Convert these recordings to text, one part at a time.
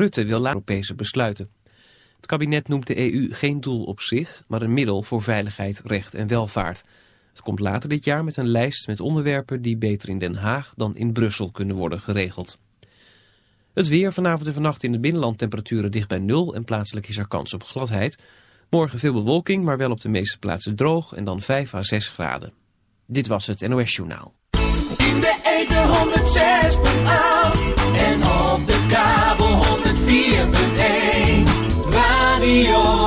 Rutte wil Europese besluiten. Het kabinet noemt de EU geen doel op zich, maar een middel voor veiligheid, recht en welvaart. Het komt later dit jaar met een lijst met onderwerpen die beter in Den Haag dan in Brussel kunnen worden geregeld. Het weer vanavond en vannacht in het binnenland temperaturen dicht bij nul en plaatselijk is er kans op gladheid. Morgen veel bewolking, maar wel op de meeste plaatsen droog en dan 5 à 6 graden. Dit was het NOS Journaal. In de en op de kabel 104.1 Radio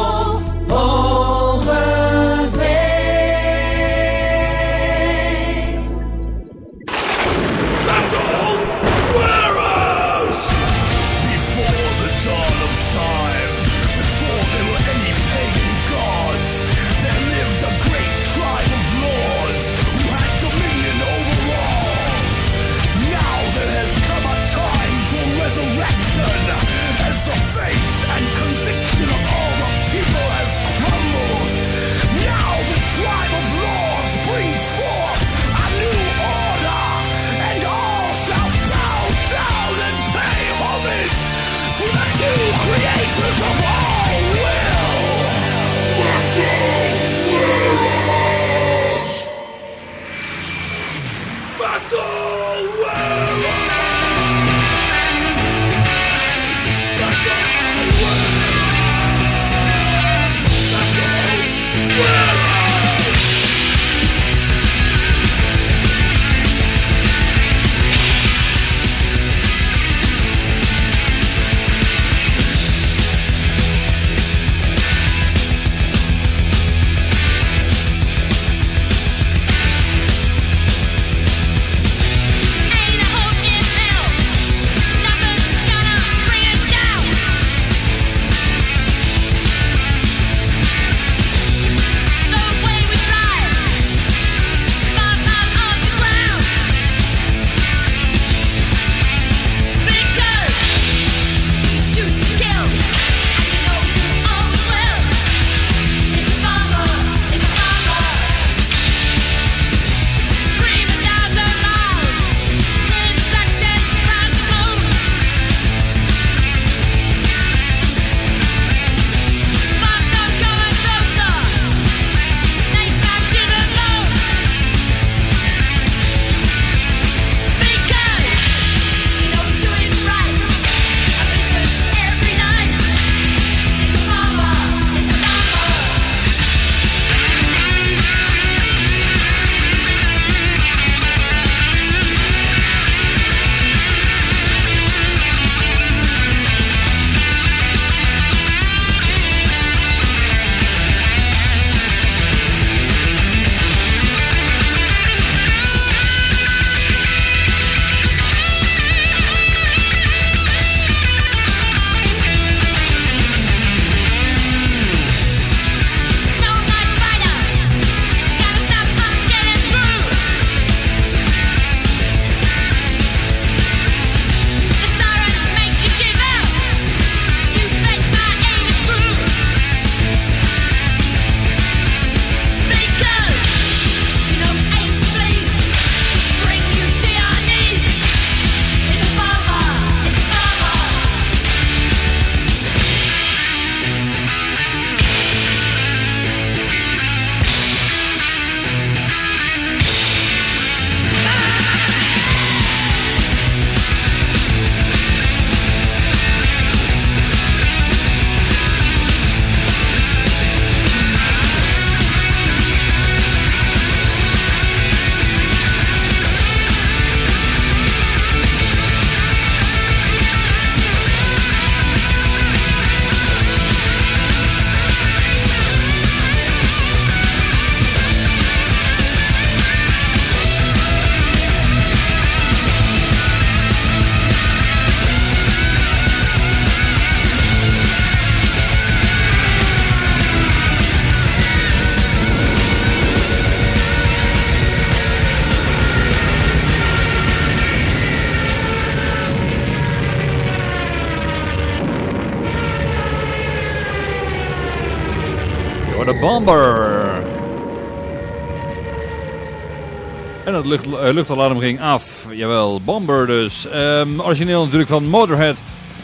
uh, luchtalarm ging af. Jawel, Bomber dus. Ehm, origineel natuurlijk van Motorhead.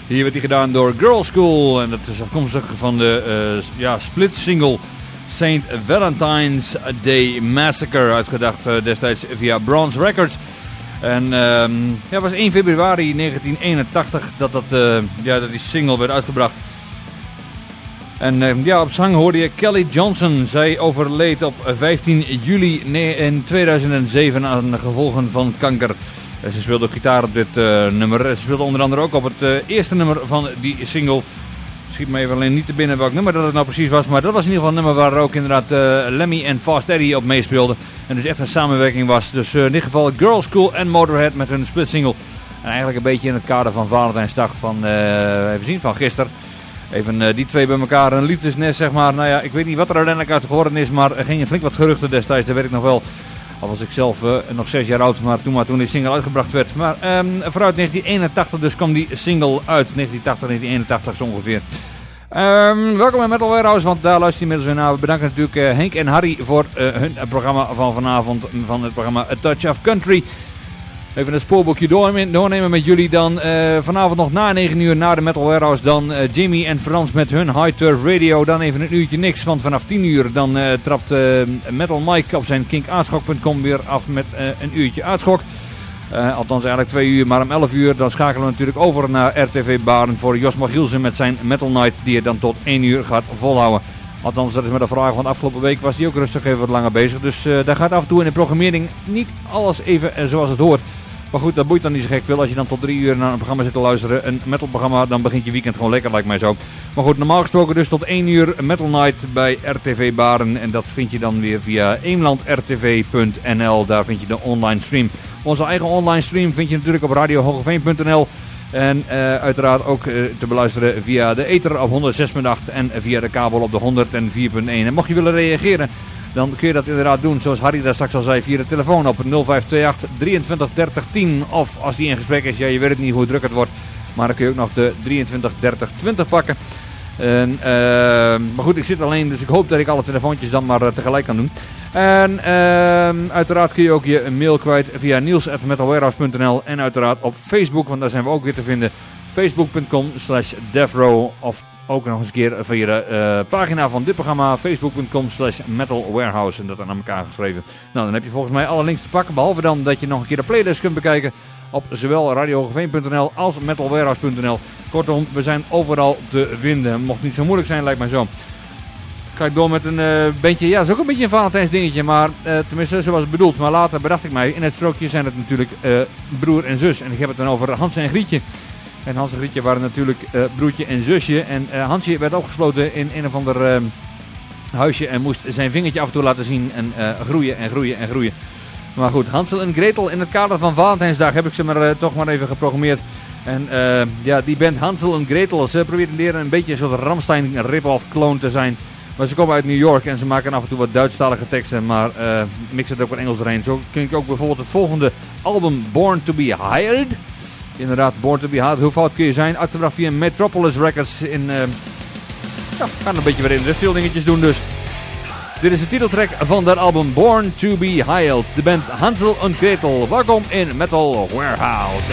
Hier werd die gedaan door Girl School. En dat is afkomstig van de uh, ja, split single Saint Valentine's Day Massacre. Uitgedacht eh, destijds via Bronze Records. En ehm, ja, het was 1 februari 1981 dat, dat, ja, dat die single werd uitgebracht. En eh, ja, op zang hoorde je Kelly Johnson. Zij overleed op 15 juli in 2007 aan de gevolgen van kanker. Ze speelde gitaar op dit eh, nummer. Ze speelde onder andere ook op het eh, eerste nummer van die single. Schiet me even alleen niet te binnen welk nummer dat het nou precies was. Maar dat was in ieder geval een nummer waar ook inderdaad Lemmy en Fast Eddie op meespeelden. En dus echt een samenwerking was. Dus in dit geval Girl School en Motorhead met hun split single. En eigenlijk een beetje in het kader van Valentijnsdag van, even zien, van gisteren. Even eh, die twee bij elkaar, een liefdesnest zeg maar. Nou ja, ik weet niet wat er uiteindelijk uit geworden is, maar er gingen flink wat geruchten destijds, dat weet ik nog wel. Al was ik zelf eh, nog zes jaar oud, maar toen, maar toen die single uitgebracht werd. Maar ehm, vooruit 1981 dus kwam die single uit. 1980, 1981 zo ongeveer. Ehm, welkom bij Metal Warehouse, want daar luister je inmiddels weer naar. We bedanken natuurlijk eh, Henk en Harry voor eh, hun programma van vanavond. Van het programma A Touch of Country. Even een spoorboekje doornemen, met jullie dan. eh, vanavond nog na 9 uur na de Metal Warehouse. Dan eh, Jimmy en Frans met hun High Turf Radio. Dan even een uurtje niks. Want vanaf 10 uur dan eh, trapt Metal Mike op zijn kinkaarschok.com weer af met een uurtje aardschok. Althans eigenlijk twee uur, maar om 11 uur dan schakelen we natuurlijk over naar RTV Baren voor Jos Magielsen met zijn Metal Night die het dan tot 1 uur gaat volhouden. Althans, dat is met de vraag, want afgelopen week was hij ook rustig even wat langer bezig. Dus eh, daar gaat af en toe in de programmering niet alles even eh, zoals het hoort. Maar goed, dat boeit dan niet zo gek veel. Als je dan tot drie uur naar een programma zit te luisteren, een metalprogramma, dan begint je weekend gewoon lekker, lijkt mij zo. Maar goed, normaal gesproken dus tot 1 uur Metal Night bij RTV Baren. En dat vind je dan weer via eemlandrtv.nl. Daar vind je de online stream. Onze eigen online stream vind je natuurlijk op radiohogeveen.nl. En eh, uiteraard ook eh, te beluisteren via de ether op 106.8 en via de kabel op de 104.1. En mocht je willen reageren, dan kun je dat inderdaad doen zoals Harry daar straks al zei via de telefoon op 0528 23 30 10. Of als die in gesprek is, ja je weet het niet hoe druk het wordt. Maar dan kun je ook nog de 23 30 20 pakken. En, eh, maar goed, ik zit alleen, dus ik hoop dat ik alle telefoontjes dan maar tegelijk kan doen. En ehm, uiteraard kun je ook je mail kwijt via niels.metalwarehouse.nl en uiteraard op Facebook, want daar zijn we ook weer te vinden. Facebook.com slash devro of ook nog eens een keer via de eh, pagina van dit programma facebook.com slash en dat aan elkaar geschreven. Nou, dan heb je volgens mij alle links te pakken, behalve dan dat je nog een keer de playlist kunt bekijken op zowel radiohogeveen.nl als metalwarehouse.nl. Kortom, we zijn overal te vinden. Mocht niet zo moeilijk zijn, lijkt mij zo. Ga ik door met een eh beetje, ja, is ook een beetje een Valentijns dingetje, maar eh, tenminste zoals het bedoeld. Maar later bedacht ik mij, in het sprookje zijn het natuurlijk eh, broer en zus. En ik heb het dan over Hans en Grietje. En Hans en Grietje waren natuurlijk broertje en zusje. En Hansje werd opgesloten in een of ander eh, huisje en moest zijn vingertje af en toe laten zien en groeien en groeien en groeien. Maar goed, Hansel en Gretel in het kader van Valentijnsdag heb ik ze maar toch maar even geprogrammeerd. En ja, die band Hansel en Gretel, ze proberen een beetje een soort Ramstein rip-off clone te zijn. Maar ze komen uit New York en ze maken af en toe wat Duitsstalige teksten, maar eh mixen het ook wat Engels doorheen. Zo klinkt ook bijvoorbeeld het volgende album Born to be Hired. Inderdaad, Born to be Hired. Hoe fout kun je zijn? Uitgebracht via Metropolis Records in... eh ja, gaan een beetje weer industrial dingetjes doen dus. Dit is de titeltrack van dat album Born to be Hired. De band Hansel en Gretel. Welkom in Metal Warehouse.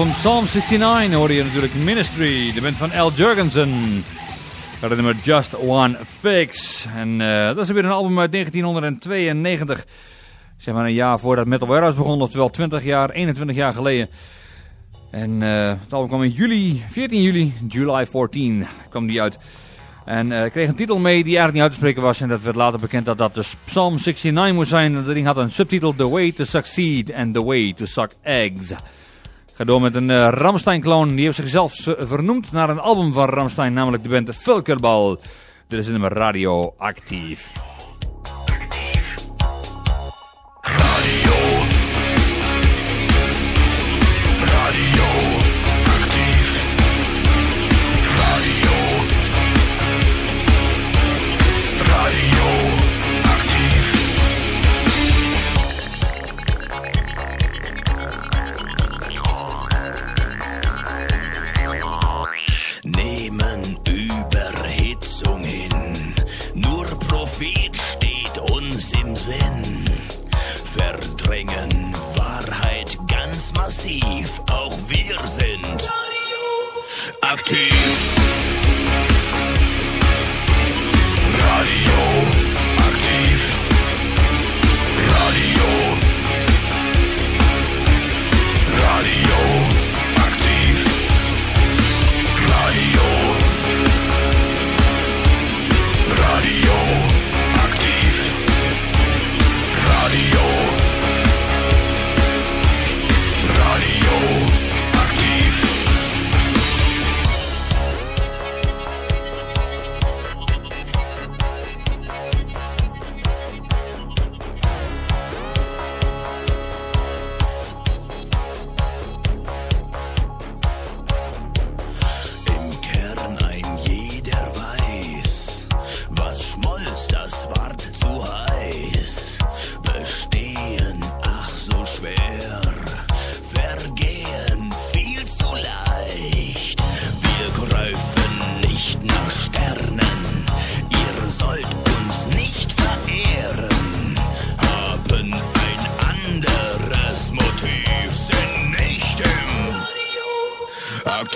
Album Psalm 69 hoorde je natuurlijk Ministry, de band van Al Jurgensen. Het nummer Just One Fix. En eh, dat is weer een album uit 1992. Zeg maar een jaar voordat Metal Warehouse begon, oftewel 20 jaar, 21 jaar geleden. En eh, het album kwam in juli, 14 juli, July 14 kwam die uit. En eh kreeg een titel mee die eigenlijk niet uit te spreken was. En dat werd later bekend dat dat dus Psalm 69 moest zijn. Dat ding had een subtitel The Way to Succeed and The Way to Suck Eggs. Ga door met een eh Ramstein-kloon. Die heeft zichzelf vernoemd naar een album van Ramstein, namelijk de band Vulkerbal. Dit is het nummer Radioactief. nehmen massiv. Auch wir sind aktiv.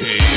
Tea.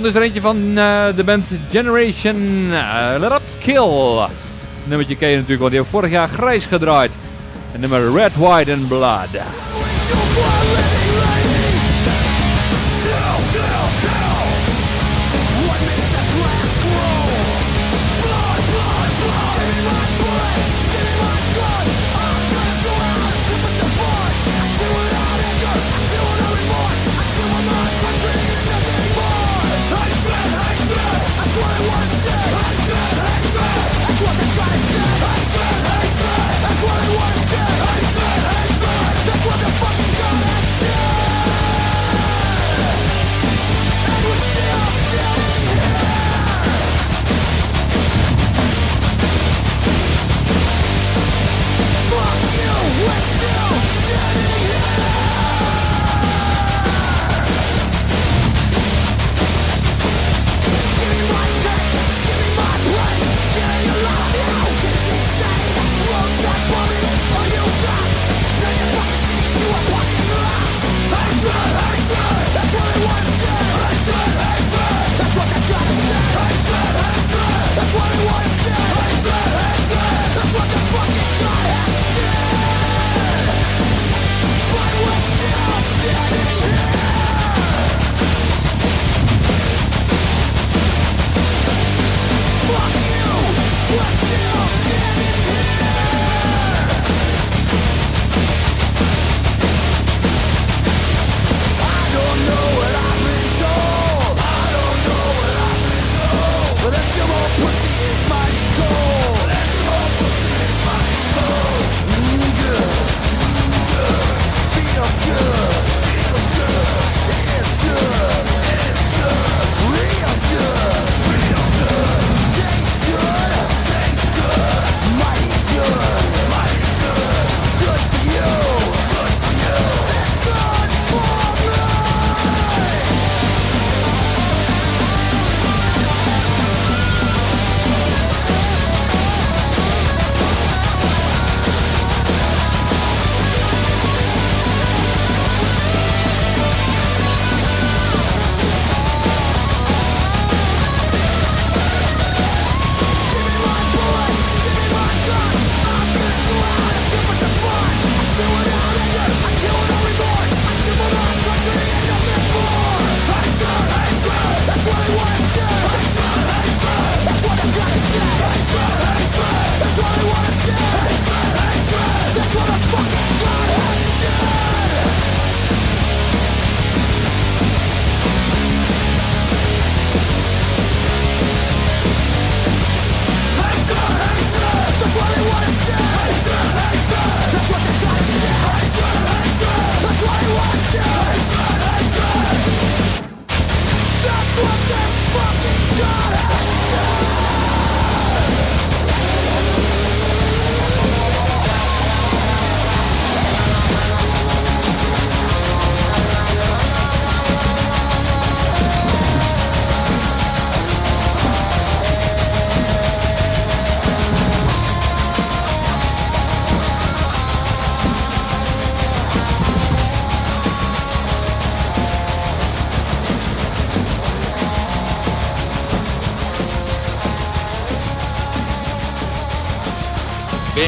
Volgende is er eentje van eh, de band Generation eh, Let Up Kill. Nummertje ken je natuurlijk, want die hebben vorig jaar grijs gedraaid. Het nummer Red, White and Blood.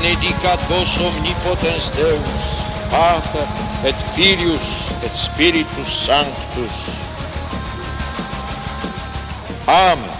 Benedicat vos omnipotens Deus, Pater et Filius et Spiritus Sanctus. Amen.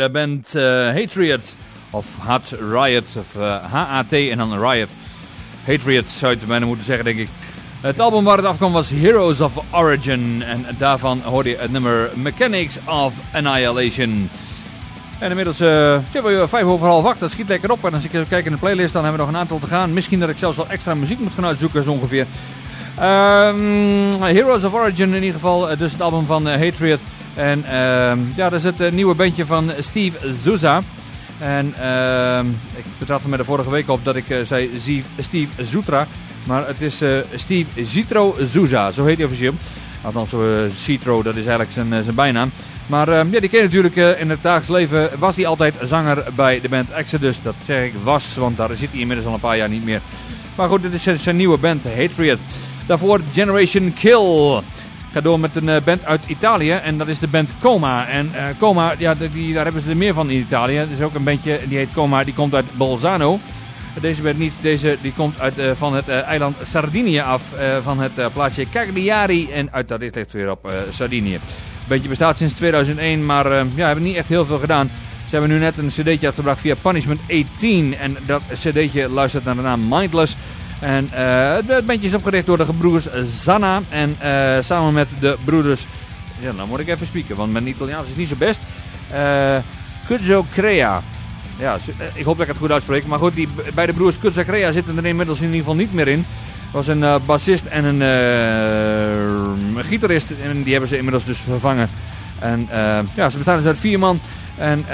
De band Hatriot, of Hat Riot, of eh, H-A-T en dan Riot. Hatriot zou je het bijna moeten zeggen, denk ik. Het album waar het afkwam was Heroes of Origin. En daarvan hoorde je het nummer Mechanics of Annihilation. En inmiddels uh, zitten we vijf over half acht. Dat schiet lekker op. En als ik even kijk in de playlist, dan hebben we nog een aantal te gaan. Misschien dat ik zelfs wel extra muziek moet gaan uitzoeken, zo ongeveer. Ehm, Heroes of Origin in ieder geval. Dus het album van uh, Hatriot. En ehm, ja, dat is het eh, nieuwe bandje van Steve Zuza. En ehm, ik betrapte me de vorige week op dat ik eh, zei Steve Zutra. Maar het is eh, Steve Zitro Zuza, zo heet hij officieel. Althans, Citro, dat is eigenlijk zijn, zijn bijnaam. Maar eh, ja, die ken je natuurlijk in het dagelijks leven. Was hij altijd zanger bij de band Exodus. Dat zeg ik was, want daar zit hij inmiddels al een paar jaar niet meer. Maar goed, dit is zijn- nieuwe band, Hatriot. Daarvoor Generation Kill. Ga door met een eh, band uit Italië en dat is de band Coma. En eh, Coma, ja, die, daar hebben ze er meer van in Italië. Er is ook een bandje, die heet Coma, die komt uit Bolzano. Deze band niet, deze die komt uit, eh, van het eiland Sardinië af, van het plaatsje Cagliari. En uit dat ligt weer op Sardinië. Het bandje bestaat sinds 2001, maar ja, hebben niet echt heel veel gedaan. Ze hebben nu net een cd'tje uitgebracht via Punishment 18. En dat cd'tje luistert naar de naam Mindless. En eh, het- bandje is opgericht door de gebroeders Zanna. En eh, samen met de broeders... Ja, dan moet ik even spieken, want mijn Italiaans is niet zo best. Eh Cujo Crea. Ja, ik hoop dat ik het goed uitspreek. Maar goed, die, bij de broers Cujo Crea zitten er inmiddels in ieder geval niet meer in. Was een eh, bassist en een eh, gitarist. En die hebben ze inmiddels dus vervangen. En ja, ze bestaan dus uit vier man. En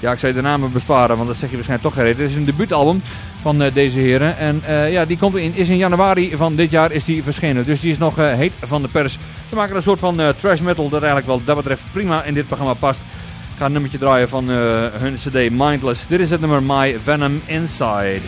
ja, ik zou je de namen besparen, want dat zeg je waarschijnlijk toch gereden. Dit is een debuutalbum van eh, deze heren. En eh, ja, die komt in, is in januari van dit jaar is die verschenen. Dus die is nog eh, heet van de pers. We maken een soort van eh, trash metal dat eigenlijk wel dat betreft prima in dit programma past. Ik ga een nummertje draaien van hun cd Mindless. Dit is het nummer My Venom Inside.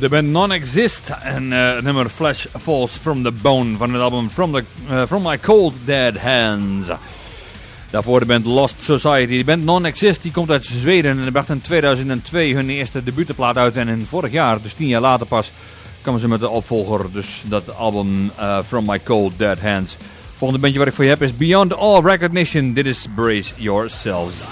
De band Non-Exist en het nummer Flesh Falls From The Bone van het album From, the, eh, From My Cold Dead Hands. Daarvoor de band Lost Society. De band Non-Exist die komt uit Zweden en die bracht in 2002 hun eerste debuutenplaat uit. En in vorig jaar, dus tien jaar later pas, kwamen ze met de opvolger. Dus dat album eh, From My Cold Dead Hands. Volgende bandje wat ik voor je heb is Beyond All Recognition. Dit is Brace Yourselves.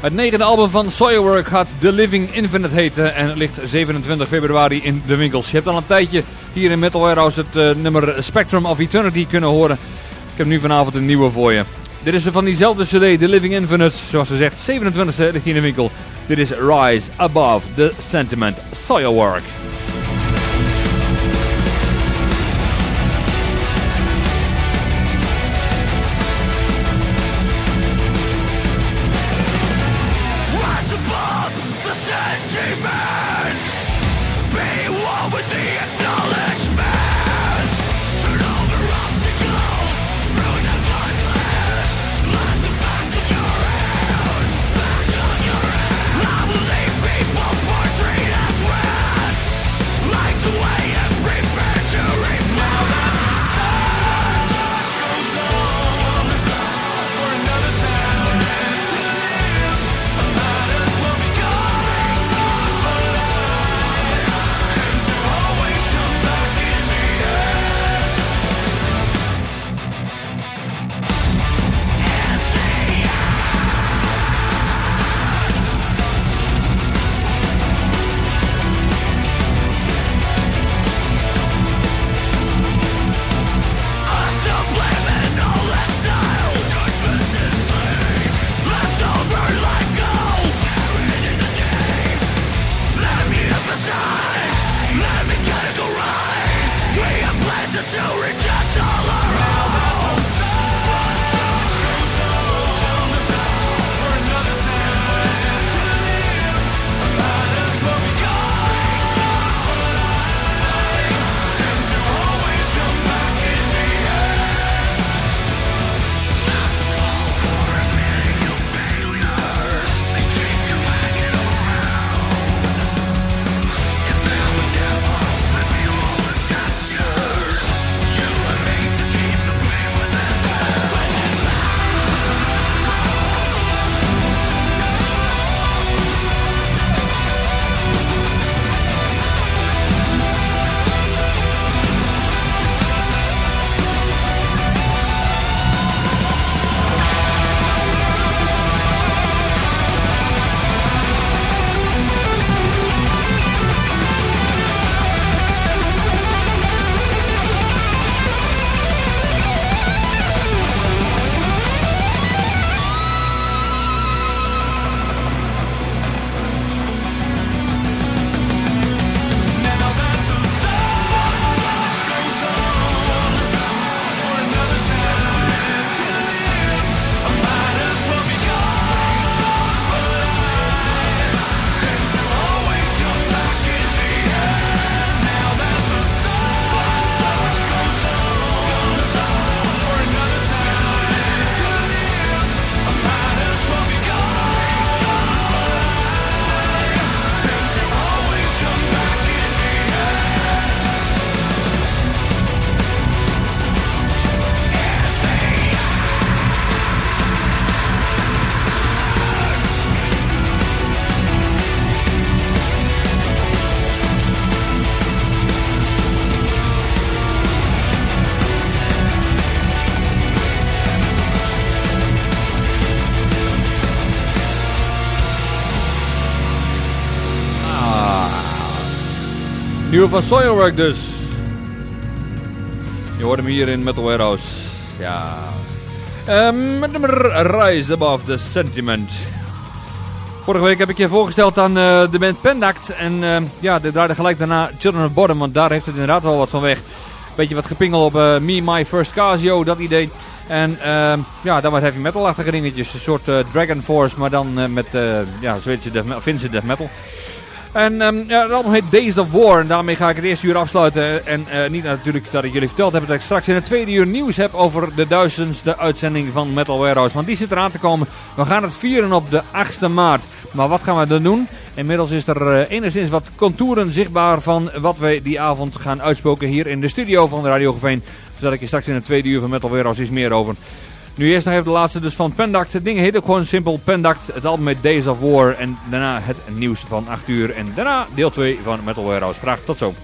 Het negende album van Soilwork gaat The Living Infinite heten en ligt 27 februari in de winkels. Je hebt al een tijdje hier in Metal Warehouse het eh, nummer Spectrum of Eternity kunnen horen. Ik heb nu vanavond een nieuwe voor je. Dit is van diezelfde cd, The Living Infinite, zoals gezegd, 27 ligt hier in de winkel. Dit is Rise Above the Sentiment Soilwork. Nieuwe van Soilwork dus. Je hoort hem hier in Metal Warehouse. Ja. Nummer Rise Above the Sentiment. Vorige week heb ik je voorgesteld aan eh, de band Pendact. En ehm, ja, dit draaide gelijk daarna Children of Bottom. Want daar heeft het inderdaad wel wat van weg. Beetje wat gepingel op eh, Me, My First Casio, dat idee. En ehm, ja, dan wat heavy metal-achtige dingetjes. Een soort eh, Dragon Force, maar dan met ja, Zweedse death, Finse death metal. En ehm, ja, het album heet Days of War. En daarmee ga ik het eerste uur afsluiten. En eh, niet natuurlijk dat ik jullie verteld heb dat ik straks in het tweede uur nieuws heb over de duizendste uitzending van Metal Warehouse. Want die zit eraan te komen. We gaan het vieren op de 8e maart. Maar wat gaan we dan doen? Inmiddels is er eh, enigszins wat contouren zichtbaar van wat wij die avond gaan uitspoken hier in de studio van de Radio Geveen. Vertel ik je straks in het tweede uur van Metal Warehouse iets meer over. Nu eerst nog even de laatste dus van Pendact. Het ding heet ook gewoon simpel Pendact. Het album met Days of War. En daarna het nieuws van 8 uur. En daarna deel 2 van Metal Warehouse. Graag tot zo.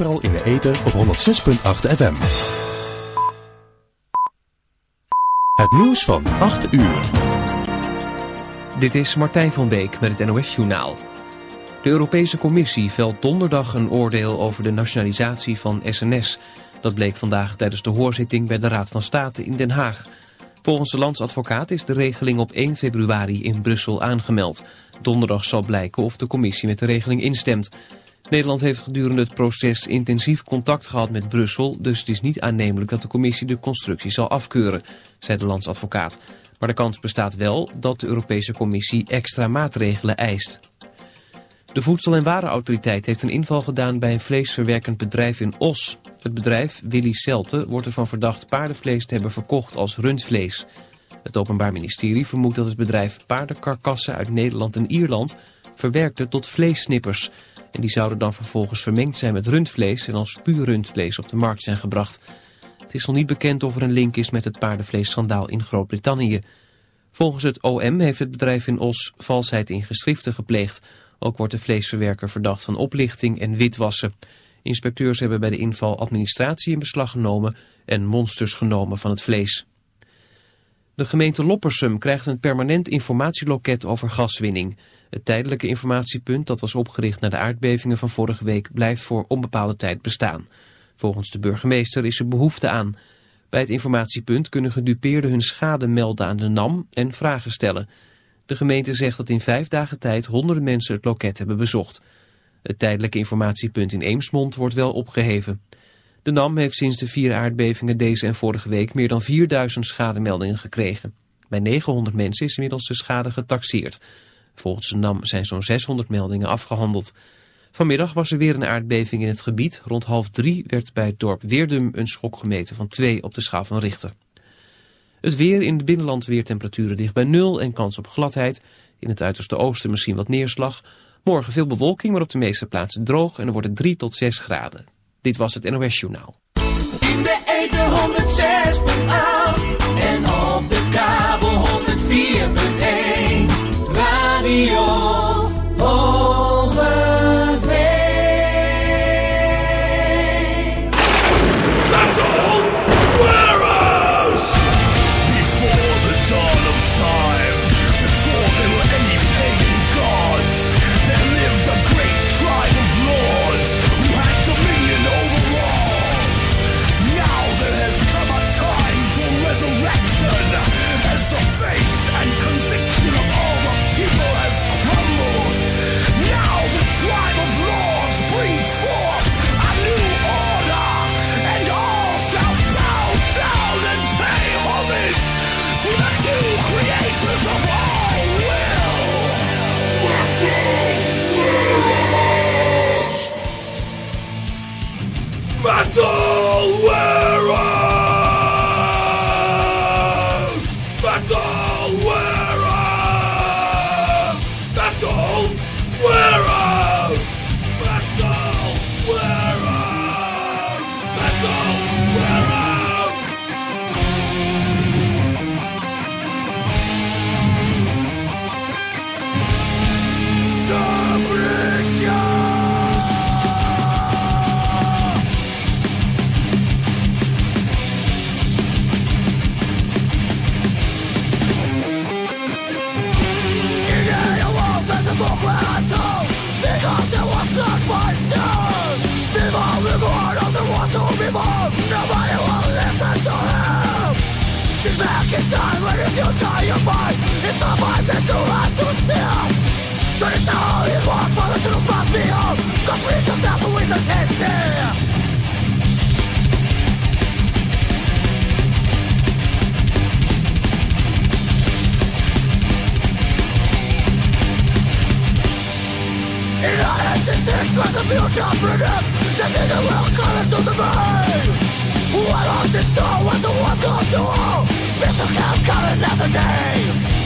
Overal in de ether op 106.8 FM. Het nieuws van 8 uur. Dit is Martijn van Beek met het NOS-journaal. De Europese Commissie velt donderdag een oordeel over de nationalisatie van SNS. Dat bleek vandaag tijdens de hoorzitting bij de Raad van State in Den Haag. Volgens de landsadvocaat is de regeling op 1 februari in Brussel aangemeld. Donderdag zal blijken of de commissie met de regeling instemt. Nederland heeft gedurende het proces intensief contact gehad met Brussel... dus het is niet aannemelijk dat de commissie de constructie zal afkeuren, zei de landsadvocaat. Maar de kans bestaat wel dat de Europese Commissie extra maatregelen eist. De Voedsel- en Warenautoriteit heeft een inval gedaan bij een vleesverwerkend bedrijf in Os. Het bedrijf, Willy Celte, wordt ervan verdacht paardenvlees te hebben verkocht als rundvlees. Het Openbaar Ministerie vermoedt dat het bedrijf paardenkarkassen uit Nederland en Ierland verwerkte tot vleessnippers. En die zouden dan vervolgens vermengd zijn met rundvlees en als puur rundvlees op de markt zijn gebracht. Het is nog niet bekend of er een link is met het paardenvleesschandaal in Groot-Brittannië. Volgens het OM heeft het bedrijf in Os valsheid in geschriften gepleegd. Ook wordt de vleesverwerker verdacht van oplichting en witwassen. Inspecteurs hebben bij de inval administratie in beslag genomen en monsters genomen van het vlees. De gemeente Loppersum krijgt een permanent informatieloket over gaswinning. Het tijdelijke informatiepunt dat was opgericht na de aardbevingen van vorige week blijft voor onbepaalde tijd bestaan. Volgens de burgemeester is er behoefte aan. Bij het informatiepunt kunnen gedupeerden hun schade melden aan de NAM en vragen stellen. De gemeente zegt dat in vijf dagen tijd honderden mensen het loket hebben bezocht. Het tijdelijke informatiepunt in Eemsmond wordt wel opgeheven. De NAM heeft sinds de vier aardbevingen deze en vorige week meer dan 4000 schademeldingen gekregen. Bij 900 mensen is inmiddels de schade getaxeerd. Volgens de NAM zijn zo'n 600 meldingen afgehandeld. Vanmiddag was er weer een aardbeving in het gebied. Rond half drie werd bij het dorp Weerdum een schok gemeten van 2 op de schaal van Richter. Het weer in het binnenland weertemperaturen dicht bij nul en kans op gladheid. In het uiterste oosten misschien wat neerslag. Morgen veel bewolking, maar op de meeste plaatsen droog en wordt het 3 tot 6 graden. Dit was het NOS Journaal. In de ether 106.8 en Radio you try your fight It's the voice that's too hard to see There is no in war for the truth must be home Cause we from thousand wizards history In 1996 was a future predicts That in the will come into the main What lost its soul was the war's gone to all Mr. Camp coming another day.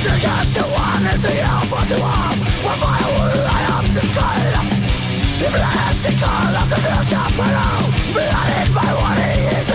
Stick up to one and the hell for to all One fire will light up the sky If the hands the call of the future follow Blinded by what in his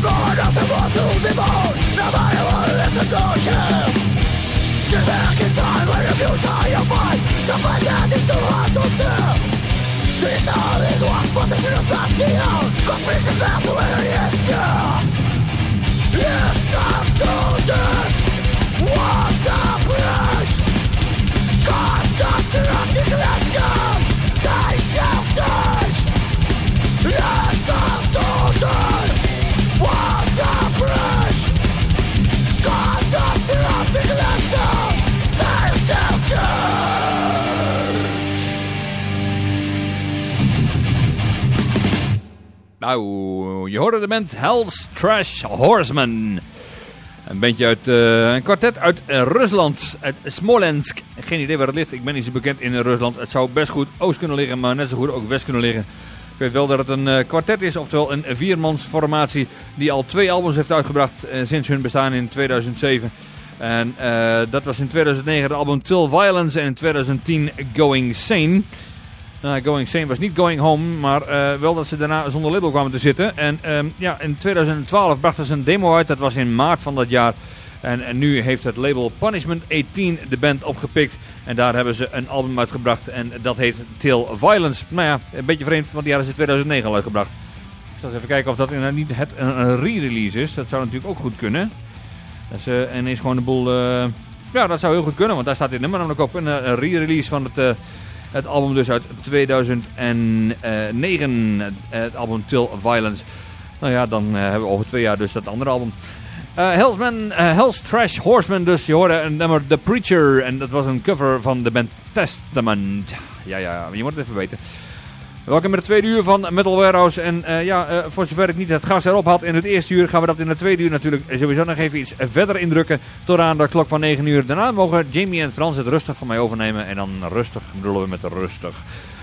Born of the mortal demon Nobody will listen to him Sit back in time when if you you fight, The fact that it's too hard to steal This all is one possession is not neon Conspiration left where it is here Yes, I'm to this What's up, rush? Catastrophic nation They shall touch Yes Nou, je hoorde de band Hell's Trash Horseman. Een bandje uit, eh, een kwartet uit Rusland, uit Smolensk. Geen idee waar het ligt, ik ben niet zo bekend in Rusland. Het zou best goed oost kunnen liggen, maar net zo goed ook west kunnen liggen. Ik weet wel dat het een eh, kwartet is, oftewel een viermansformatie die al twee albums heeft uitgebracht eh, sinds hun bestaan in 2007. En dat was in 2009 het album Till Violence en in 2010 Going Sane. Nou, Going Sane was niet Going Home, maar eh, wel dat ze daarna zonder label kwamen te zitten. En ehm, ja, in 2012 brachten ze een demo uit, dat was in maart van dat jaar. En, en nu heeft het label Punishment 18 de band opgepikt. En daar hebben ze een album uitgebracht en dat heet Till Violence. Nou ja, een beetje vreemd, want die hadden ze in 2009 al uitgebracht. Ik zal eens even kijken of dat inderdaad niet het, een, re-release is. Dat zou natuurlijk ook goed kunnen. En is gewoon de boel... eh, ja, dat zou heel goed kunnen, want daar staat dit nummer namelijk op. Een, eh, een re-release van het... het album dus uit 2009, het album Till Violence. Nou ja, dan eh, hebben we over twee jaar dus dat andere album. Eh Hellsman, eh, Hell's Trash Horseman dus. Je hoorde een nummer The Preacher en dat was een cover van de band Testament. Ja, ja, je moet het even weten. Welkom bij de tweede uur van Metal Warehouse. En eh, ja, eh, voor zover ik niet het gas erop had in het eerste uur, gaan we dat in het tweede uur natuurlijk sowieso nog even iets verder indrukken. Tot aan de klok van 9 uur. Daarna mogen Jamie en Frans het rustig van mij overnemen. En dan rustig bedoelen we met rustig.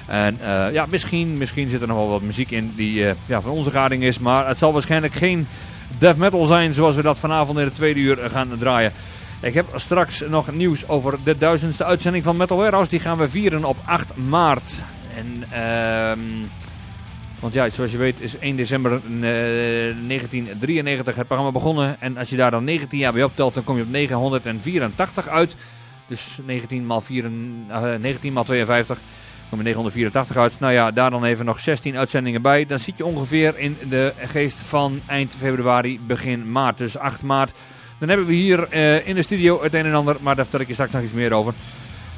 En eh, ja, misschien, misschien zit er nog wel wat muziek in die ja, van onze gading is. Maar het zal waarschijnlijk geen death metal zijn zoals we dat vanavond in het tweede uur gaan draaien. Ik heb straks nog nieuws over de duizendste uitzending van Metal Warehouse. Die gaan we vieren op 8 maart. En, ehm want ja, zoals je weet is 1 december eh, 1993 het programma begonnen. En als je daar dan 19 jaar bij optelt, dan kom je op 984 uit. Dus 19 maal, 4, eh, 19 maal 52 kom je 984 uit. Nou ja, daar dan even nog 16 uitzendingen bij. Dan zit je ongeveer in de geest van eind februari, begin maart. Dus 8 maart. Dan hebben we hier eh, in de studio het een en ander, maar daar vertel ik je straks nog iets meer over.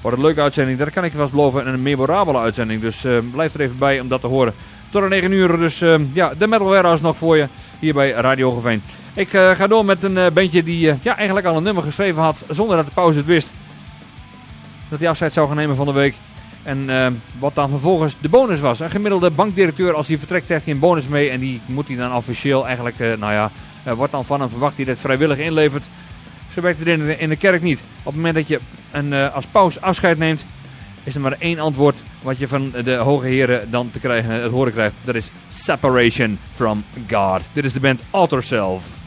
Wordt een leuke uitzending, dat kan ik je vast beloven. En een memorabele uitzending, dus eh, blijf er even bij om dat te horen. Tot aan 9 uur, dus eh, ja, de Metal Warehouse nog voor je hier bij Radio Geveen. Ik eh, ga door met een bandje die ja, eigenlijk al een nummer geschreven had zonder dat de pauze het wist. Dat hij afscheid zou gaan nemen van de week. En wat dan vervolgens de bonus was. Een gemiddelde bankdirecteur, als hij vertrekt, krijgt hij een bonus mee. En die moet hij dan officieel eigenlijk, nou ja, wordt dan van hem verwacht dat hij dit vrijwillig inlevert. Zo werkt het in de, kerk niet. Op het moment dat je een, eh, als paus afscheid neemt, is er maar één antwoord wat je van de hoge heren dan te krijgen, het horen krijgt. Dat is separation from God. Dit is de band Alter Self.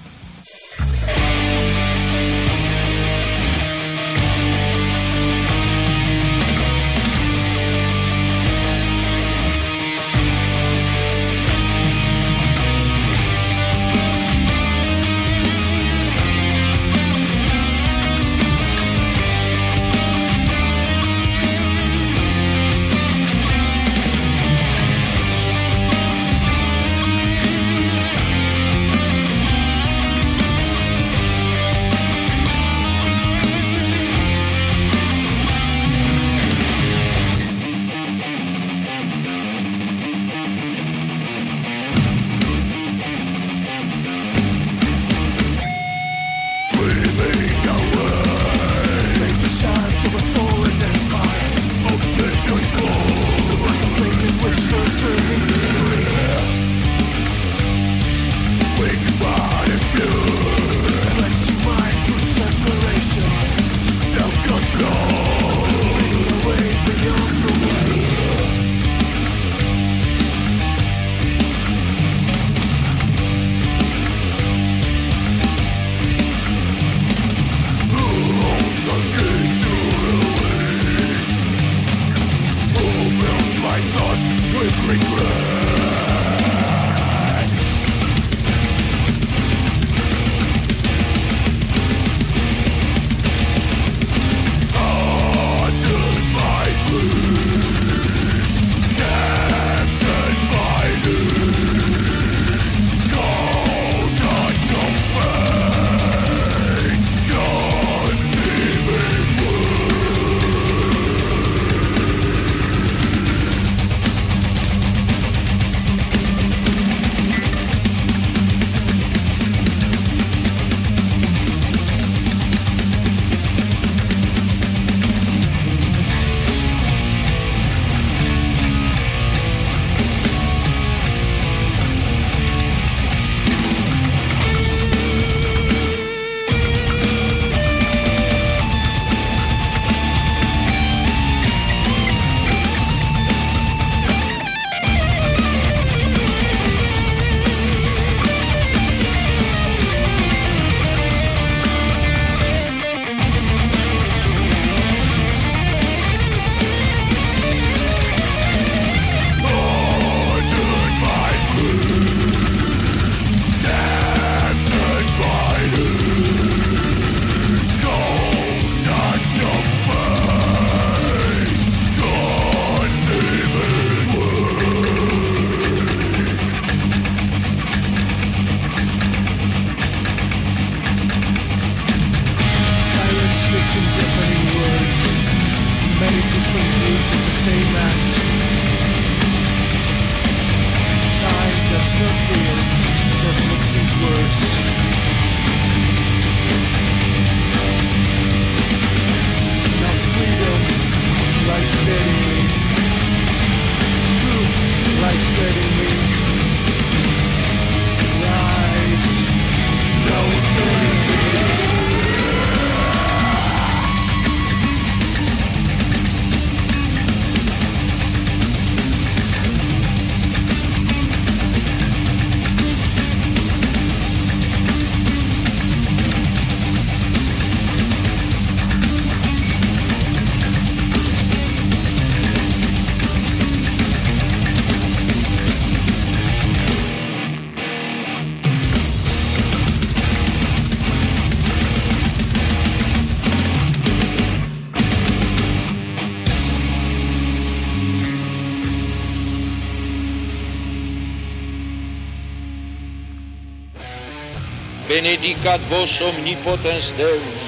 benedicat vos omnipotens Deus,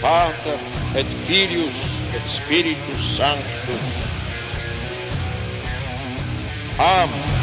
Pater et Filius et Spiritus Sanctus. Amém.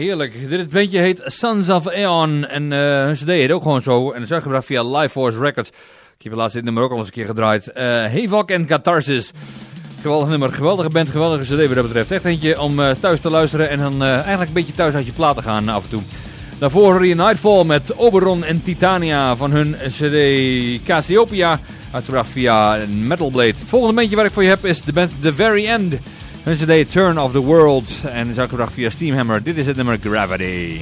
Heerlijk. Dit bandje heet Sons of Aeon. En eh, hun cd heet ook gewoon zo. En dat is uitgebracht via Life Force Records. Ik heb laatst dit nummer ook al eens een keer gedraaid. Eh Hevok en Catharsis. Geweldig nummer, geweldige band, geweldige cd wat dat betreft. Echt eentje om eh, thuis te luisteren en dan eigenlijk een beetje thuis uit je plaat te gaan af en toe. Daarvoor hoor je Nightfall met Oberon en Titania van hun cd Cassiopeia. Uitgebracht via Metal Blade. Het volgende bandje waar ik voor je heb is de band The Very End. Hun cd Turn of the World. En is uitgebracht via Steamhammer. Dit is het nummer Gravity.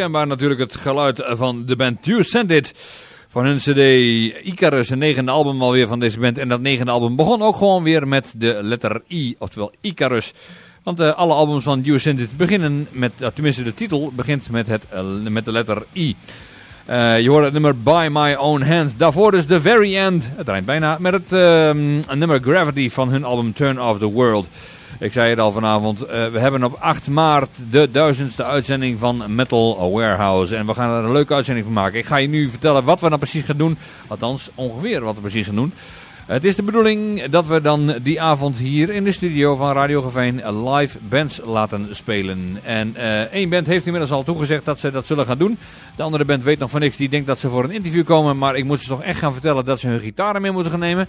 Onmiskenbaar natuurlijk het geluid van de band You Send It. Van hun cd Icarus, een negende album alweer van deze band. En dat negende album begon ook gewoon weer met de letter I, oftewel Icarus. Want eh, alle albums van You Send It beginnen met, uh, tenminste de titel begint met, het, eh, met de letter I. Eh, je hoort het nummer By My Own Hand. Daarvoor dus The Very End, het rijmt bijna, met het ehm, nummer Gravity van hun album Turn of the World. Ik zei het al vanavond, eh, we hebben op 8 maart de duizendste uitzending van Metal Warehouse. En we gaan er een leuke uitzending van maken. Ik ga je nu vertellen wat we dan precies gaan doen. Althans, ongeveer wat we precies gaan doen. Het is de bedoeling dat we dan die avond hier in de studio van Radio Geveen live bands laten spelen. En eh, één band heeft inmiddels al toegezegd dat ze dat zullen gaan doen. De andere band weet nog van niks. Die denkt dat ze voor een interview komen. Maar ik moet ze toch echt gaan vertellen dat ze hun gitaren mee moeten gaan nemen.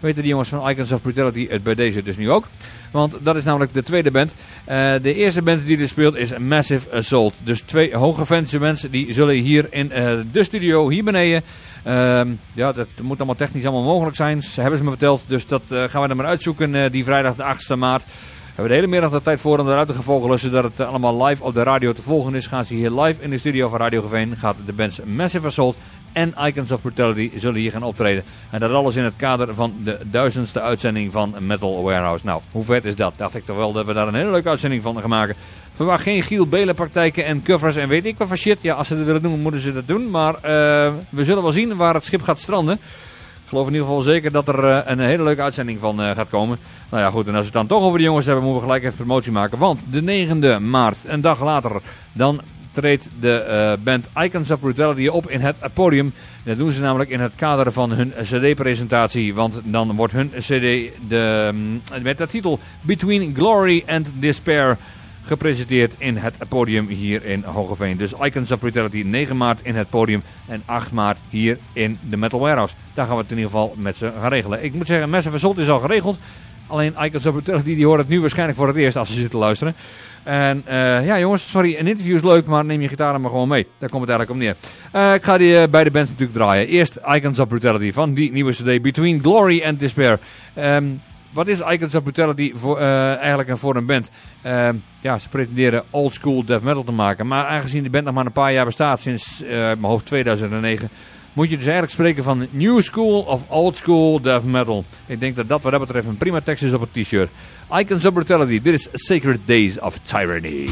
Weten die jongens van Icons of Brutality het bij deze dus nu ook. Want dat is namelijk de tweede band. Eh, de eerste band die er speelt is Massive Assault. Dus twee fancy mensen die zullen hier in eh, de studio, hier beneden... Ehm, ja, dat moet allemaal technisch allemaal mogelijk zijn. Ze hebben ze me verteld. Dus dat eh, gaan we dan maar uitzoeken die vrijdag de 8e maart. We hebben de hele middag de tijd voor om eruit te vogelen. Zodat het allemaal live op de radio te volgen is. Gaan ze hier live in de studio van Radio Geveen. Gaat de bands Massive Assault en Icons of Brutality zullen hier gaan optreden. En dat alles in het kader van de duizendste uitzending van Metal Warehouse. Nou, hoe vet is dat? Dacht ik toch wel dat we daar een hele leuke uitzending van gaan maken. Verwacht geen Giel Belen praktijken en covers en weet ik wat voor shit. Ja, als ze dat willen doen, moeten ze dat doen. Maar eh, we zullen wel zien waar het schip gaat stranden. Ik geloof in ieder geval zeker dat er eh, een hele leuke uitzending van eh, gaat komen. Nou ja, goed. En als we het dan toch over de jongens hebben, moeten we gelijk even promotie maken. Want de 9e maart, een dag later, dan treedt de eh, band Icons of Brutality op in het podium. Dat doen ze namelijk in het kader van hun cd-presentatie. Want dan wordt hun cd de, mm, met de titel Between Glory and Despair gepresenteerd in het podium hier in Hogeveen. Dus Icons of Brutality 9 maart in het podium en 8 maart hier in de Metal Warehouse. Daar gaan we het in ieder geval met ze gaan regelen. Ik moet zeggen, Massive Assault is al geregeld. Alleen Icons of Brutality die hoort het nu waarschijnlijk voor het eerst als ze zitten luisteren. En eh, ja jongens, sorry, een interview is leuk, maar neem je gitaar maar gewoon mee. Daar komt het eigenlijk op neer. Eh, ik ga die eh, beide bands natuurlijk draaien. Eerst Icons of Brutality van die nieuwe cd Between Glory and Despair. Ehm, wat is Icons of Brutality voor, eigenlijk voor een band? Ehm, ja, ze pretenderen old school death metal te maken. Maar aangezien de band nog maar een paar jaar bestaat, sinds mijn hoofd 2009... moet je dus eigenlijk spreken van new school of old school death metal. Ik denk dat dat wat dat betreft een prima tekst is op het t-shirt. Icons of Brutality, dit is Sacred Days of Tyranny.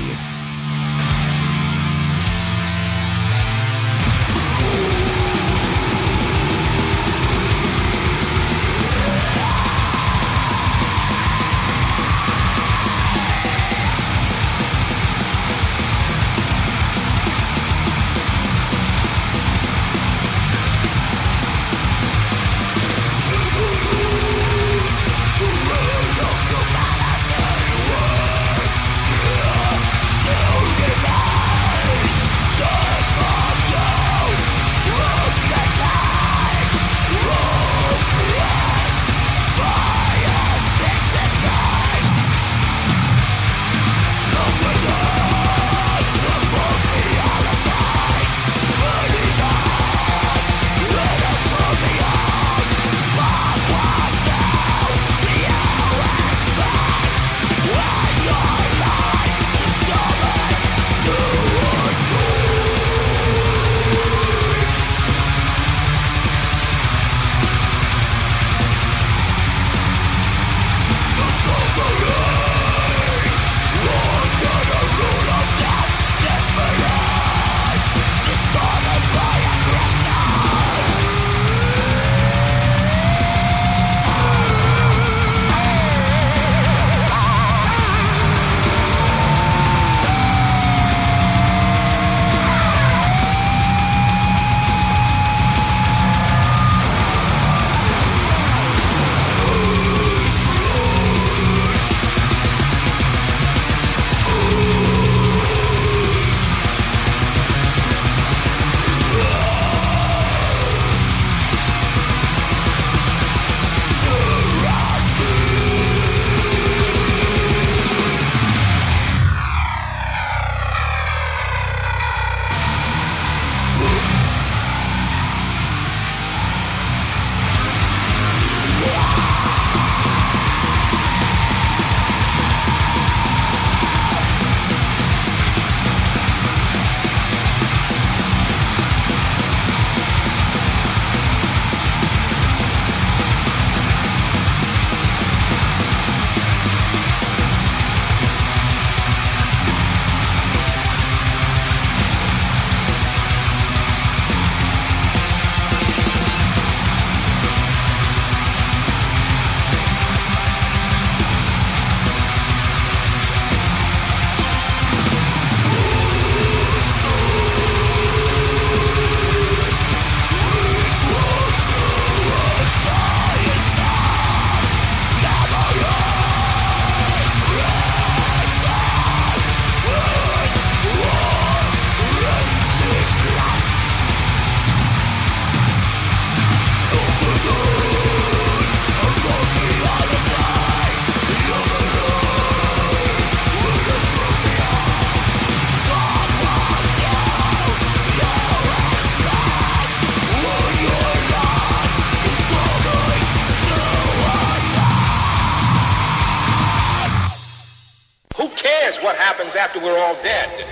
After we're all dead.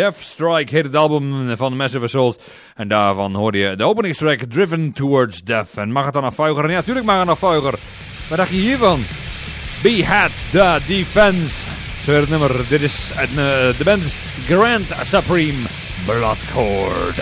Heerlijk. Death Strike heet het album van Massive Assault. En daarvan hoorde je de openingstrack Driven Towards Death. En mag het dan afvuiger? Ja, natuurlijk mag het afvuiger. Wat dacht je hiervan? Be Had The Defense. Zo het nummer. Dit is het, eh, de band Grand Supreme Bloodcord.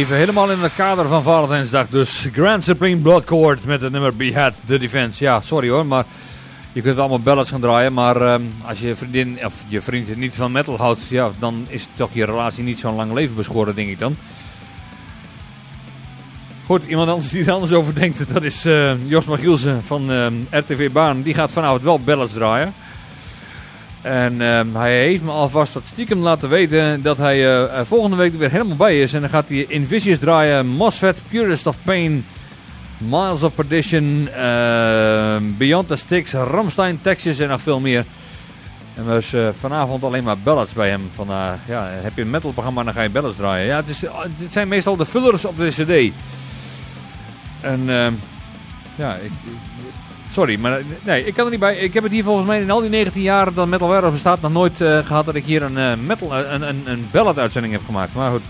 Even helemaal in het kader van Valentijnsdag. Dus Grand Supreme Blood Court met het nummer Behead the Defense. Ja, sorry hoor, maar je kunt allemaal ballads gaan draaien. Maar ehm, als je vriendin of je vriend niet van metal houdt, ja, dan is toch je relatie niet zo'n lang leven beschoren, denk ik dan. Goed, iemand anders die er anders over denkt, dat is eh, Jos Magielsen van ehm, RTV Baan. Die gaat vanavond wel ballads draaien. En ehm, hij heeft me alvast wat stiekem laten weten dat hij eh, eh, volgende week er weer helemaal bij is. En dan gaat hij Invicious draaien, Mosfet, Purest of Pain, Miles of Perdition, ehm, Beyond the Sticks, Ramstein, Texas en nog veel meer. En dus eh, vanavond alleen maar ballads bij hem. Van, ja, heb je een metalprogramma, dan ga je ballads draaien. Ja, het, is, het zijn meestal de vullers op de cd. En ehm, ja, ik, sorry, maar nee, ik kan er niet bij. Ik heb het hier volgens mij in al die 19 jaar dat Metal bestaat nog nooit eh, gehad dat ik hier een, eh, metal, eh, een, een, een ballad uitzending heb gemaakt. Maar goed,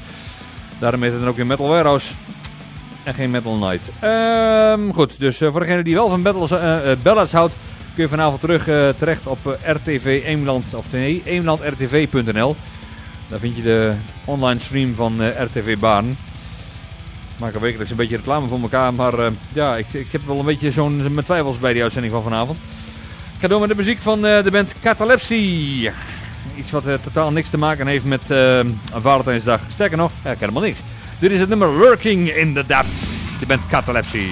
daarom heet het dan ook weer Metal Warehouse. En geen Metal Night. Ehm, goed, dus voor degene die wel van battles, ballads houdt, kun je vanavond terug terecht op RTV Eemland, of nee, eemlandrtv.nl. Daar vind je de online stream van RTV Baan. Er wekelijks een beetje reclame voor elkaar, maar eh, ja, ik, ik heb wel een beetje zo'n mijn twijfels bij die uitzending van vanavond. Ik ga door met de muziek van eh, de band Catalepsy. Iets wat eh, totaal niks te maken heeft met Valentijnsdag. Sterker nog, ik ken helemaal niks. Dit is het nummer Lurking in the Depth. De band Catalepsy.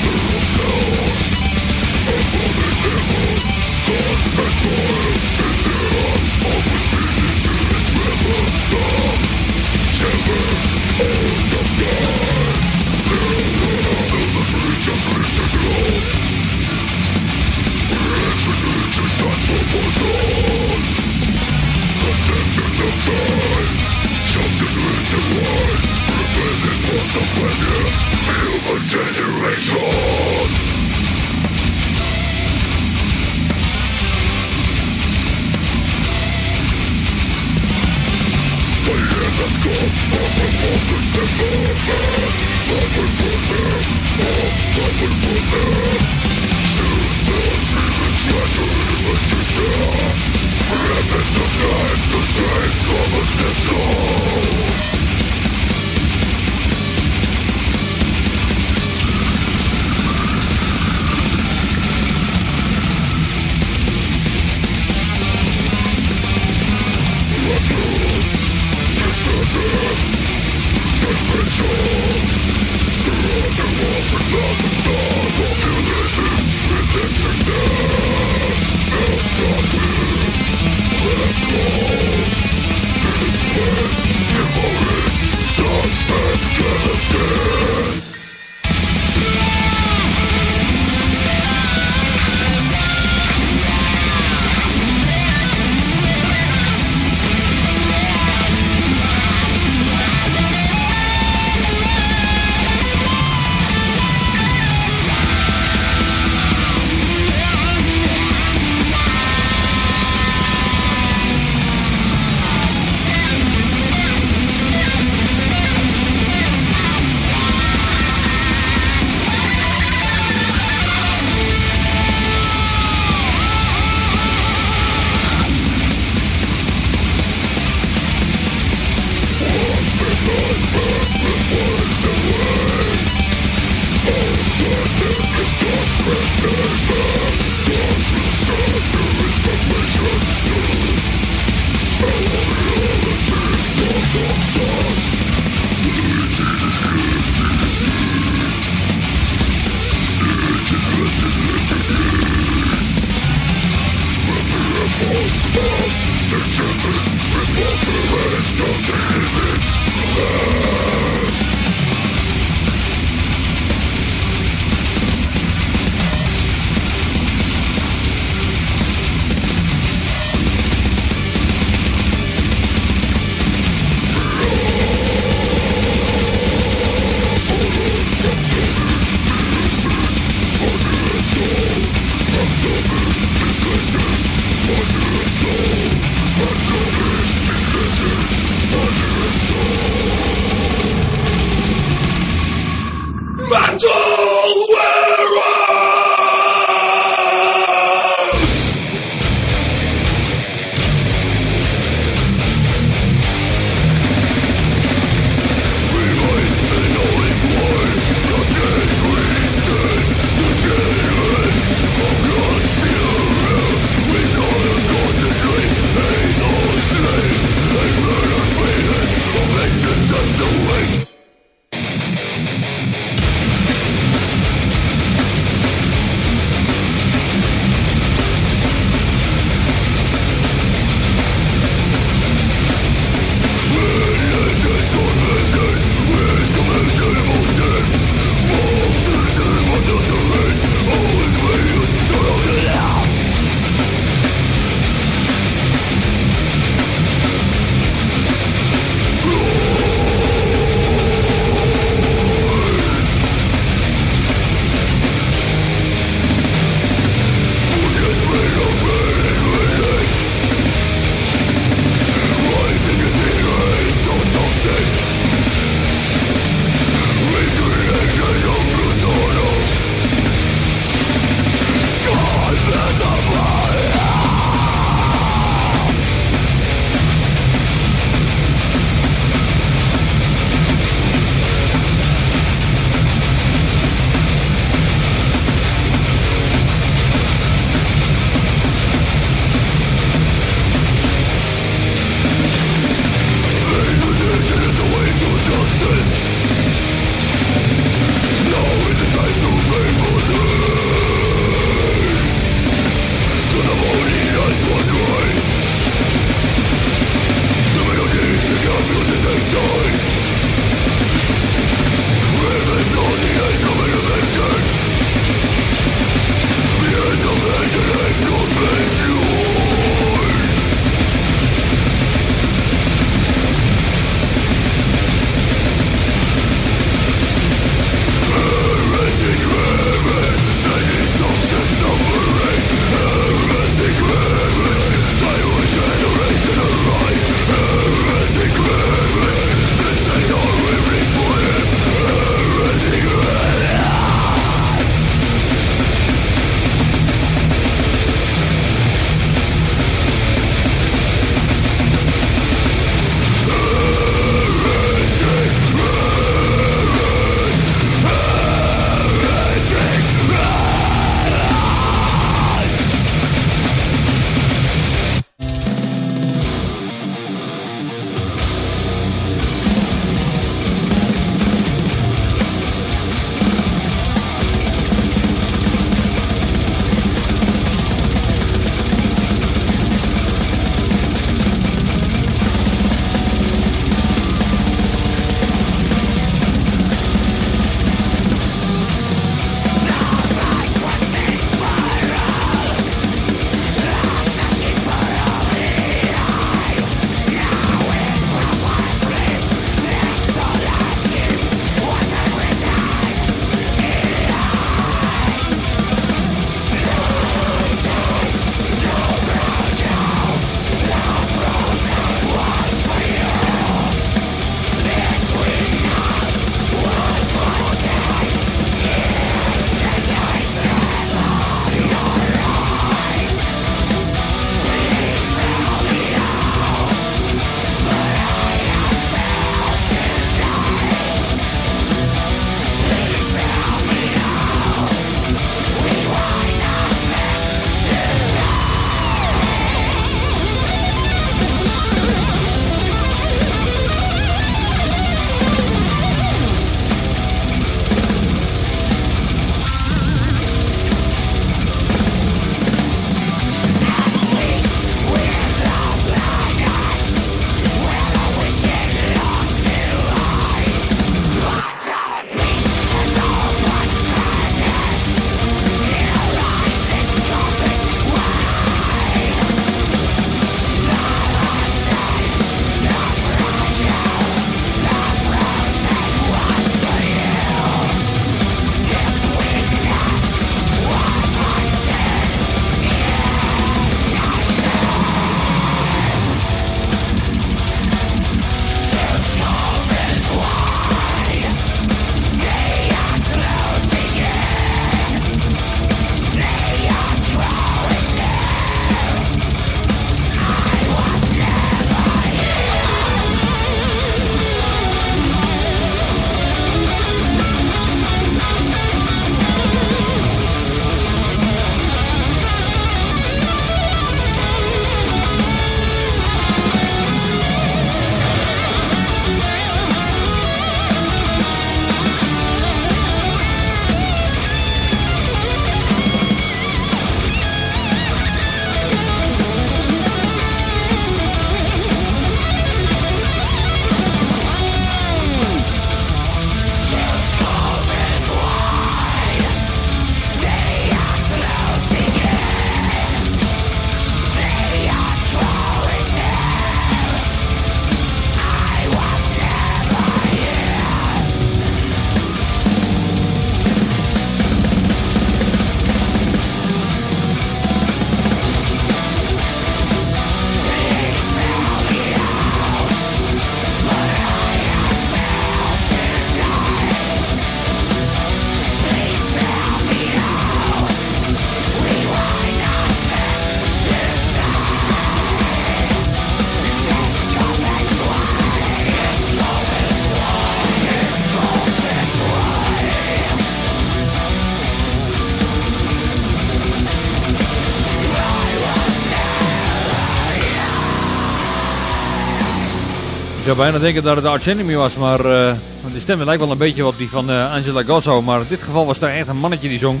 Zou bijna denken dat het Arch Enemy was, maar eh, die stem lijkt wel een beetje op die van eh, Angela Gosso. Maar in dit geval was daar echt een mannetje die zong.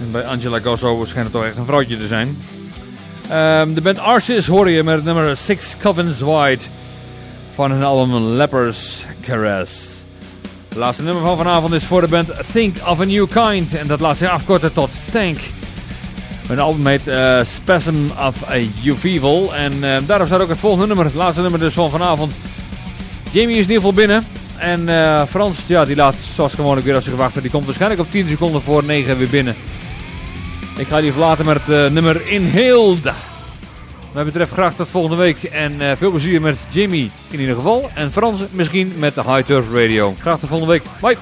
En bij Angela Gosso schijnt het toch echt een vrouwtje te zijn. Ehm, de band Arsis hoor je met nummer Six Covens Wide van hun album Lepers Caress. Het laatste nummer van vanavond is voor de band Think of a New Kind en dat laat zich afkorten tot Tank. Hun album heet eh, Spasm of a Evil en uh, daarop staat ook het volgende nummer, het laatste nummer dus van vanavond. Jamie is in ieder geval binnen en eh, Frans, ja, die laat zoals gewoonlijk weer als ze gewacht Die komt waarschijnlijk op 10 seconden voor 9 weer binnen. Ik ga die verlaten met het nummer Inhaled. Wat betreft graag tot volgende week. En veel plezier met Jimmy in ieder geval. En Frans misschien met de High Turf Radio. Graag tot volgende week. Bye.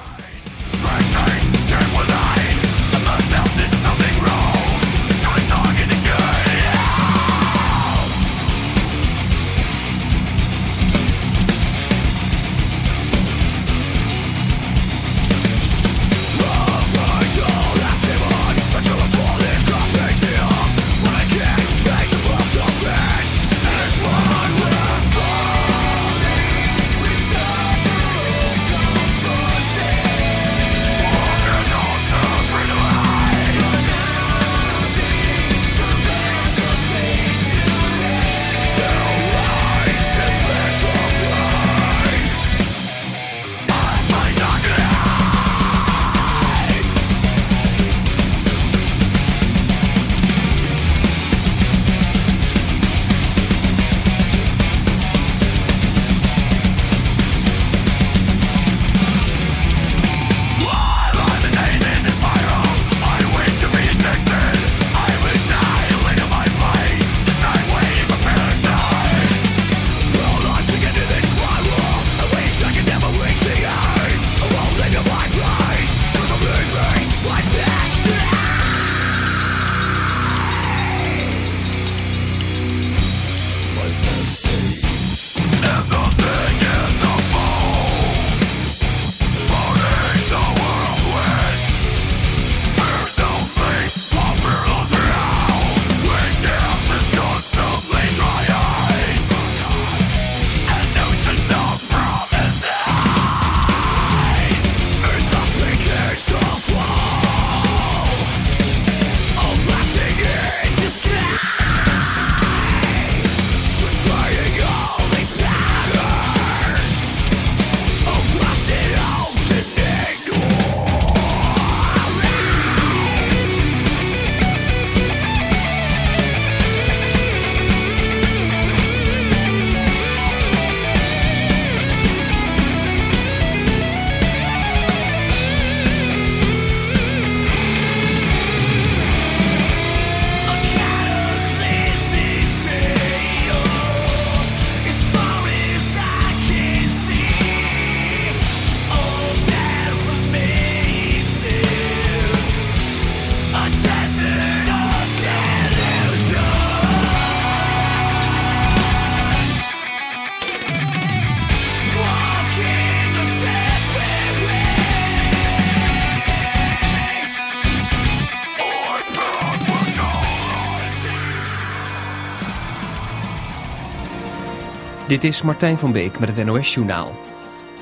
Dit is Martijn van Beek met het NOS-journaal.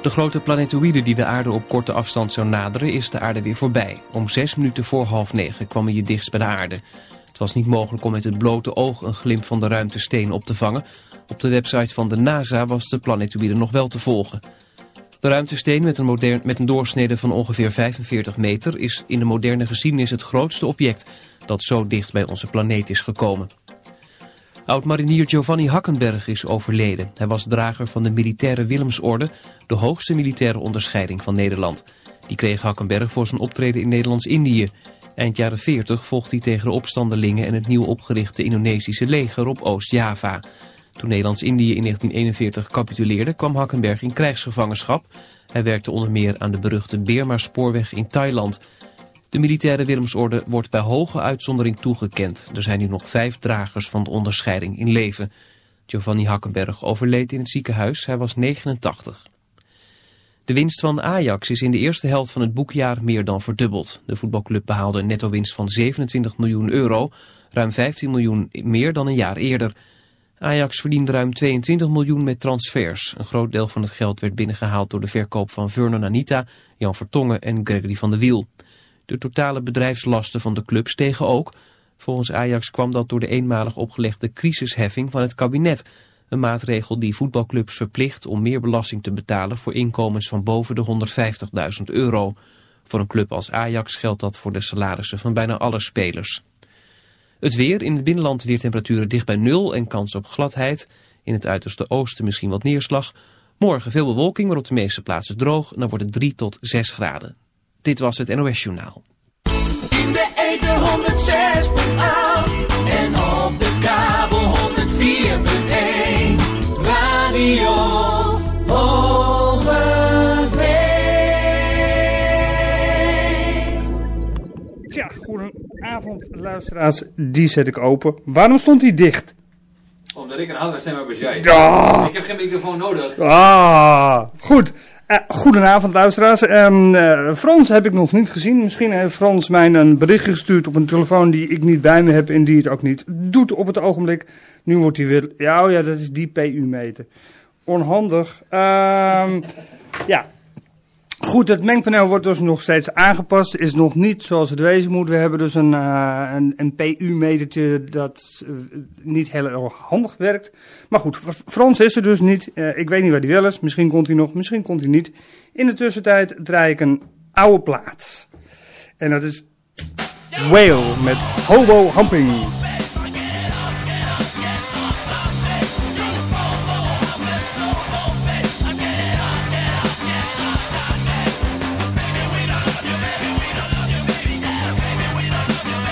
De grote planetoïde die de aarde op korte afstand zou naderen is de aarde weer voorbij. Om zes minuten voor half negen kwam je dichtst bij de aarde. Het was niet mogelijk om met het blote oog een glimp van de ruimtesteen op te vangen. Op de website van de NASA was de planetoïde nog wel te volgen. De ruimtesteen met een, met een doorsnede van ongeveer 45 meter is in de moderne geschiedenis het grootste object dat zo dicht bij onze planeet is gekomen. Oud-marinier Giovanni Hakkenberg is overleden. Hij was drager van de militaire Willemsorde, de hoogste militaire onderscheiding van Nederland. Die kreeg Hakkenberg voor zijn optreden in Nederlands-Indië. Eind jaren 40 vocht hij tegen de opstandelingen en het nieuw opgerichte Indonesische leger op Oost-Java. Toen Nederlands-Indië in 1941 capituleerde kwam Hakkenberg in krijgsgevangenschap. Hij werkte onder meer aan de beruchte Beerma-spoorweg in Thailand... De militaire Willemsorde wordt bij hoge uitzondering toegekend. Er zijn nu nog vijf dragers van de onderscheiding in leven. Giovanni Hakkenberg overleed in het ziekenhuis. Hij was 89. De winst van Ajax is in de eerste helft van het boekjaar meer dan verdubbeld. De voetbalclub behaalde een netto winst van 27 miljoen euro, ruim 15 miljoen meer dan een jaar eerder. Ajax verdiende ruim 22 miljoen met transfers. Een groot deel van het geld werd binnengehaald door de verkoop van Vernon Anita, Jan Vertongen en Gregory van der Wiel. De totale bedrijfslasten van de club stegen ook. Volgens Ajax kwam dat door de eenmalig opgelegde crisisheffing van het kabinet. Een maatregel die voetbalclubs verplicht om meer belasting te betalen voor inkomens van boven de 150.000 euro. Voor een club als Ajax geldt dat voor de salarissen van bijna alle spelers. Het weer. In het binnenland weer temperaturen dicht bij nul en kans op gladheid. In het uiterste oosten misschien wat neerslag. Morgen veel bewolking, maar op de meeste plaatsen droog. Dan wordt het 3 tot 6 graden. Dit was het NOS Journaal. In de eten 106.8 en op de kabel 104.1. Radio Hogeveen. Tja, goedenavond luisteraars. Die zet ik open. Waarom stond die dicht? Omdat ik een harde stem heb als jij. Ja. Ik heb geen microfoon nodig. Ah, goed. Eh, goedenavond luisteraars. Ehm, eh, Frans heb ik nog niet gezien. Misschien heeft Frans mij een berichtje gestuurd op een telefoon die ik niet bij me heb en die het ook niet doet op het ogenblik. Nu wordt hij weer... Ja, oh ja, dat is die PU-meter. Onhandig. Ehm, ja. Goed, het mengpaneel wordt dus nog steeds aangepast. Is nog niet zoals het wezen moet. We hebben dus een, eh, een, PU-metertje dat eh, niet heel erg handig werkt. Maar goed, Fr- Frans is er dus niet. Eh, ik weet niet waar hij wel is. Misschien komt hij nog, misschien komt hij niet. In de tussentijd draai ik een oude plaat. En dat is Whale met Hobo Humping.